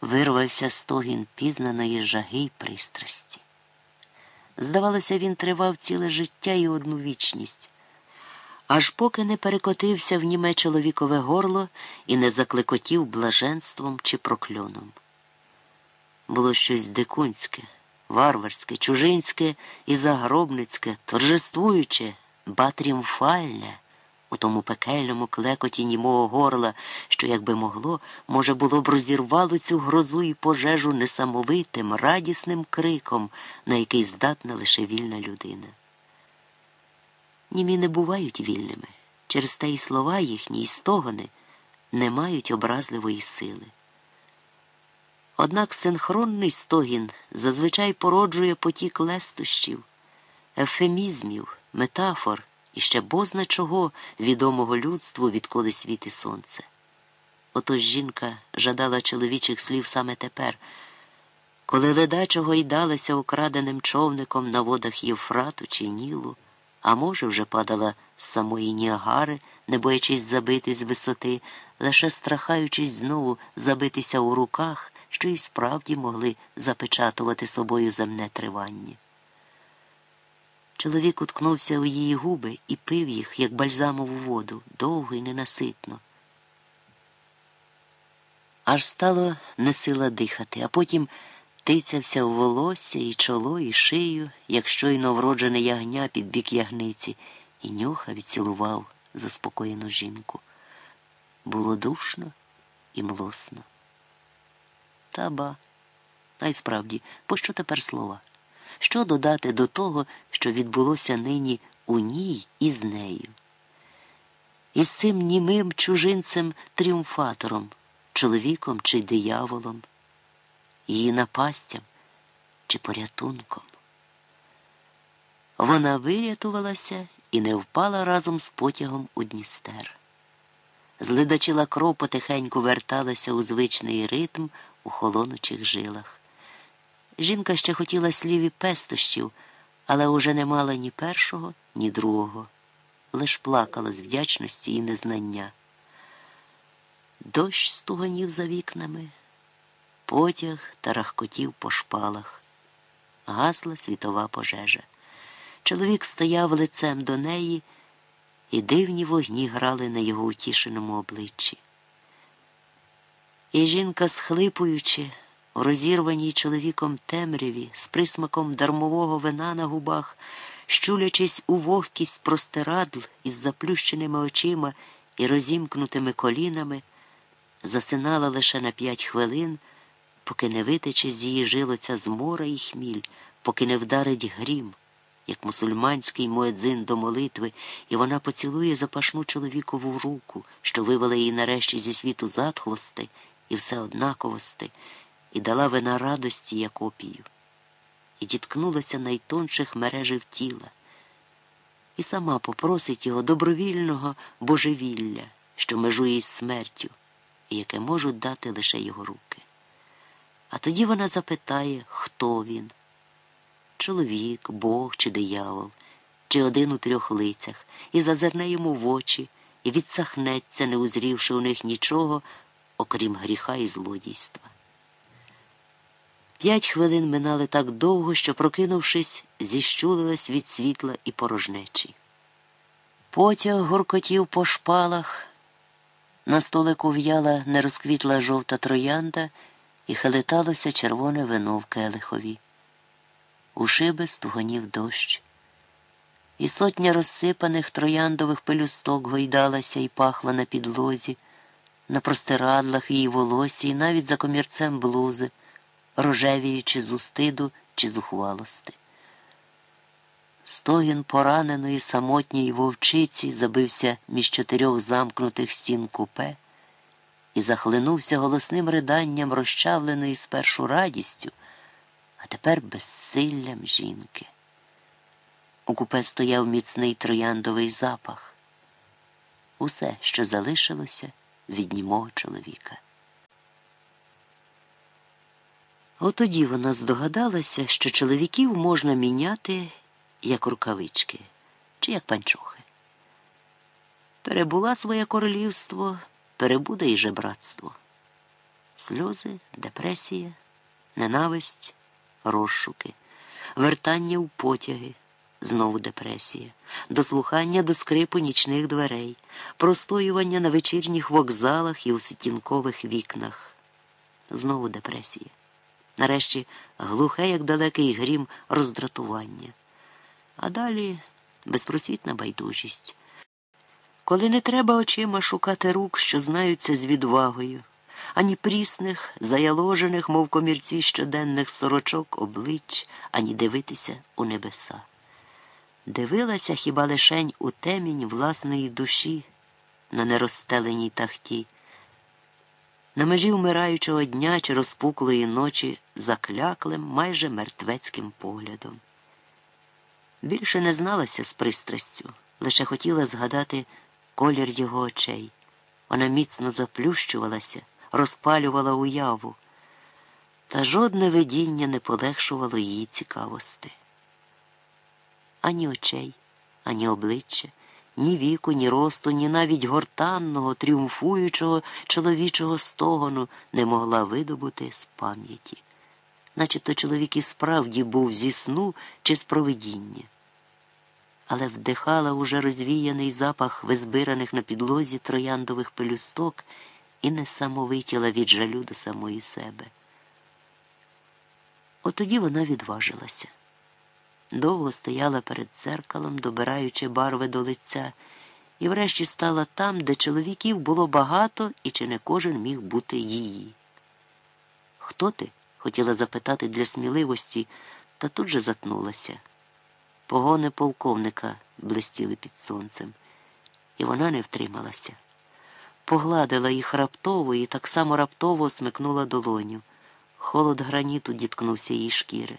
вирвався стогін пізнаної жаги й пристрасті. Здавалося, він тривав ціле життя і одну вічність, аж поки не перекотився в німе чоловікове горло і не закликотів блаженством чи прокльоном. Було щось дикунське, варварське, чужинське і загробницьке, торжествуюче, ба тріумфальне у тому пекельному клекоті німого горла, що, якби могло, може, було б розірвало цю грозу і пожежу несамовитим, радісним криком, на який здатна лише вільна людина. Німі не бувають вільними, через те і слова їхні, і стогони не мають образливої сили. Однак синхронний стогін зазвичай породжує потік лестощів, ефемізмів, метафор і ще бозна чого відомого людству, відколи світи сонце. Отож жінка жадала чоловічих слів саме тепер, коли ледачого йдалася украденим човником на водах Євфрату чи Нілу, а може, вже падала з самої Ніагари, не боячись забити з висоти, лише страхаючись знову забитися у руках, що і справді могли запечатувати собою земне тривання. Чоловік уткнувся у її губи і пив їх, як бальзамову воду, довго і ненаситно. Аж стало несила дихати, а потім тицявся в волосся і чоло, і шию, як щойно вроджене ягня під бік ягниці, і нюхав і цілував заспокоєну жінку. Було душно і млосно. Та ба, а й справді, пощо тепер слова? Що додати до того, що відбулося нині у ній і з нею? Із цим німим чужинцем тріумфатором, чоловіком чи дияволом, її напастям чи порятунком. Вона вирятувалася і не впала разом з потягом у Дністер. Злидачила кров потихеньку верталася у звичний ритм у холонучих жилах. Жінка ще хотіла слів і пестощів, але уже не мала ні першого, ні другого, лиш плакала з вдячності і незнання. Дощ стуганів за вікнами, потяг тарахкотів по шпалах, гасла світова пожежа. Чоловік стояв лицем до неї, і дивні вогні грали на його утішеному обличчі. І жінка, схлипуючи, у розірваній чоловіком темряві, з присмаком дармового вина на губах, щулячись у вогкість простирадл із заплющеними очима і розімкнутими колінами, засинала лише на п'ять хвилин, поки не витече з її жилоця змора і хміль, поки не вдарить грім, як мусульманський муедзин до молитви, і вона поцілує запашну чоловікову руку, що вивела її нарешті зі світу затхлости і все однаковости і дала вина радості як опію, і діткнулася найтонших мережів тіла, і сама попросить його добровільного божевілля, що межує із смертю, і яке можуть дати лише його руки. А тоді вона запитає, хто він чоловік, Бог чи диявол, чи один у трьох лицях, і зазирне йому в очі, і відсахнеться, не узрівши у них нічого, окрім гріха і злодійства. П'ять хвилин минали так довго, що, прокинувшись, зіщулилась від світла і порожнечі. Потяг гуркотів по шпалах, на столику в'яла нерозквітла жовта троянда і хилиталося червоне вино в келихові. У шиби стуганів дощ. І сотня розсипаних трояндових пелюсток гойдалася і пахла на підлозі, на простирадлах її волосі, і навіть за комірцем блузи рожевіючи з устиду чи зухвалости. Стогін пораненої самотньої вовчиці забився між чотирьох замкнутих стін купе і захлинувся голосним риданням розчавленої спершу радістю, а тепер безсиллям жінки. У купе стояв міцний трояндовий запах. Усе, що залишилося від німого чоловіка. Отоді вона здогадалася, що чоловіків можна міняти як рукавички чи як панчохи. Перебула своє королівство, перебуде і жебратство. Сльози, депресія, ненависть, розшуки, вертання у потяги, знову депресія, дослухання до скрипу нічних дверей, простоювання на вечірніх вокзалах і у сутінкових вікнах. Знову депресія. Нарешті глухе, як далекий грім, роздратування. А далі безпросвітна байдужість. Коли не треба очима шукати рук, що знаються з відвагою, ані прісних, заяложених, мов комірці щоденних сорочок, облич, ані дивитися у небеса. Дивилася хіба лишень у темінь власної душі на нерозстеленій тахті, на межі вмираючого дня чи розпуклої ночі закляклим, майже мертвецьким поглядом. Більше не зналася з пристрастю, лише хотіла згадати колір його очей. Вона міцно заплющувалася, розпалювала уяву, та жодне видіння не полегшувало її цікавости. Ані очей, ані обличчя, ні віку, ні росту, ні навіть гортанного, тріумфуючого чоловічого стогону не могла видобути з пам'яті, начебто чоловік і справді був зі сну чи з провидіння але вдихала уже розвіяний запах визбираних на підлозі трояндових пелюсток і несамовитіла від жалю до самої себе. От тоді вона відважилася. Довго стояла перед дзеркалом, добираючи барви до лиця, і врешті стала там, де чоловіків було багато і чи не кожен міг бути її. Хто ти? Хотіла запитати для сміливості, та тут же затнулася. Погони полковника блистіли під сонцем, і вона не втрималася. Погладила їх раптово і так само раптово смикнула долоню. Холод граніту діткнувся її шкіри.